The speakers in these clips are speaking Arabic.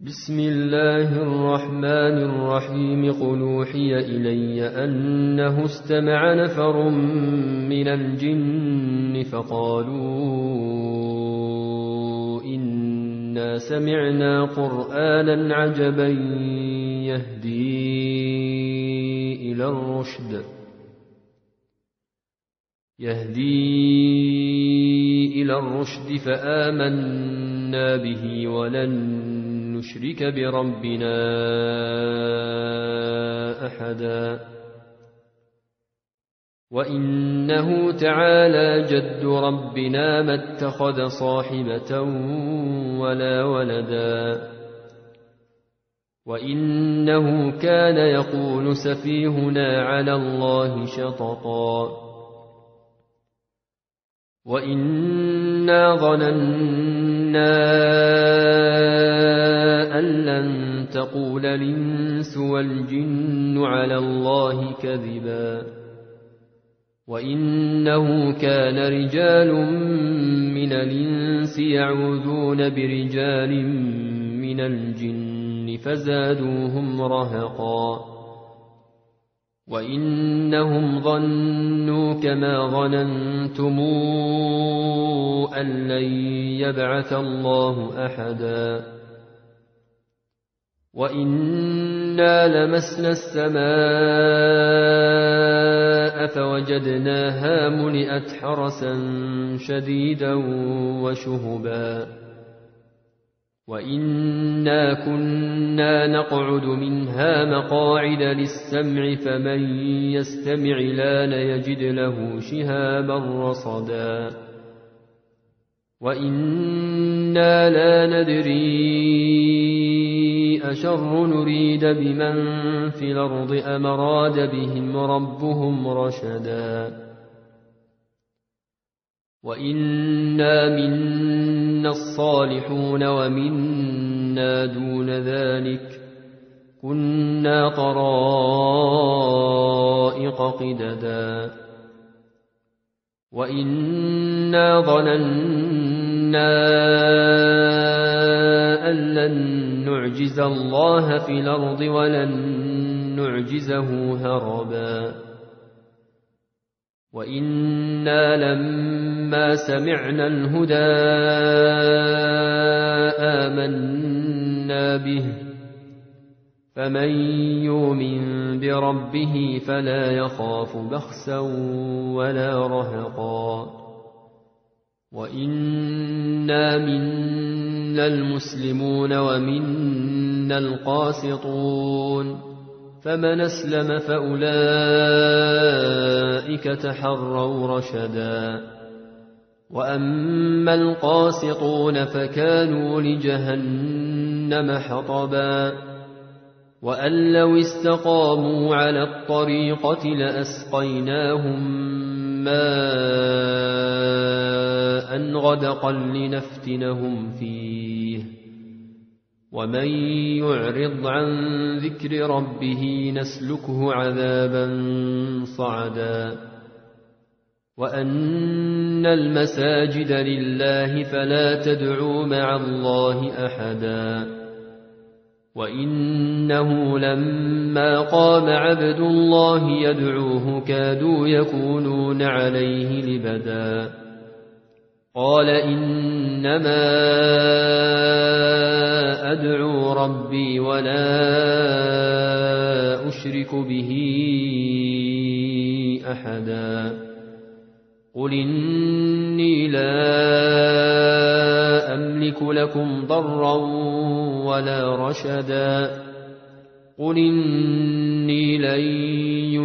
بسم الله الرحمن الرحيم. قل أوحي إلي أنه استمع نفر من الجن فقالوا إنا سمعنا قرآنا عجبا يهدي إلى الرشد. يهدي إلى الرشد فآمنا به ولن نشرك بربنا أحدا. وإنه تعالى جد ربنا ما اتخذ صاحبة ولا ولدا. وإنه كان يقول سفيهنا على الله شططا. وإنا ظننا لن تقول الإنس والجن على الله كذبا وإنه كان رجال من الإنس يعوذون برجال من الجن فزادوهم رهقا وإنهم ظنوا كما ظننتم أن لن يبعث الله أحداً وإنا لمسنا السماء فوجدناها ملئت حرسا شديدا وشهبا وإنا كنا نقعد منها مقاعد للسمع فمن يستمع لأن يجد له شهابا رصدا وإنا لا ندري أشر نريد بمن في الأرض أم أراد بهم ربهم رشدا. وإنا منا الصالحون ومنا دون ذلك. كنا طرائق قددا. وإنا ظننا أن لن نعجز الله في الأرض ولن نعجزه هربا. وإنا لما سمعنا الهدى آمنا به. فمن يؤمن بربه فلا يخاف بخسا ولا رهقا. وإنا منا المسلمون ومنا القاسطون فمن أسلم فأولئك تحروا رشدا وأما القاسطون فكانوا لجهنم حطبا وأن لو استقاموا على الطريقة لأسقيناهم ماء غدقا لنفتنهم فيه ومن يعرض عن ذكر ربه نسلكه عذابا صعدا وأن المساجد لله فلا تدعوا مع الله أحداً وإنه لما قام عبد الله يدعوه كادوا يكونون عليه لبدا قال إنما أدعو ربي ولا أشرك به أحدا. قل إني لا أملك لكم ضرا ولا رشدا. قل إني لن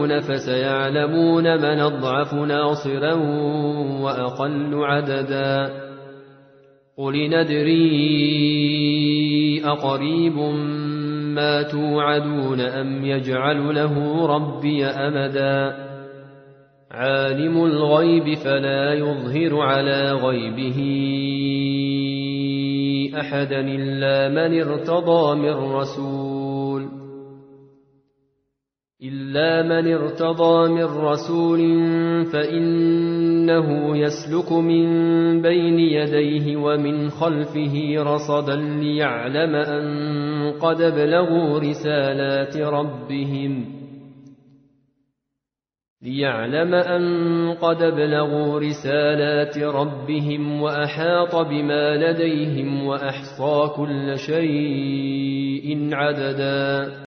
يوعدون فسيعلمون من أضعف ناصرا وأقل عددا. قل ندري أقريب ما توعدون أم يجعل له ربي أمدا. عالم الغيب فلا يظهر على غيبه أحدا إلا من ارتضى من رسول. إلا من ارتضى من رسول فإنه يسلك من بين يديه ومن خلفه رصدا ليعلم أن قد ابلغوا رسالات ربهم ليعلم أن قد ابلغوا رسالات ربهم وأحاط بما لديهم وأحصى كل شيء عددا